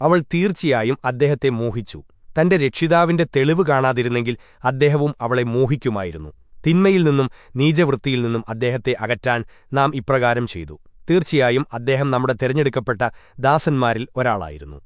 അവൾ തീർച്ചയായും അദ്ദേഹത്തെ മോഹിച്ചു. തന്റെ രക്ഷിതാവിന്റെ തെളിവ് കാണാതിരുന്നെങ്കിൽ അദ്ദേഹവും അവളെ മോഹിക്കുമായിരുന്നു. തിന്മയിൽ നിന്നും നീചവൃത്തിയിൽ നിന്നും അദ്ദേഹത്തെ അകറ്റാൻ നാം ഇപ്രകാരം ചെയ്തു. തീർച്ചയായും അദ്ദേഹം നമ്മുടെ തെരഞ്ഞെടുക്കപ്പെട്ട ദാസന്മാരിൽ ഒരാളായിരുന്നു.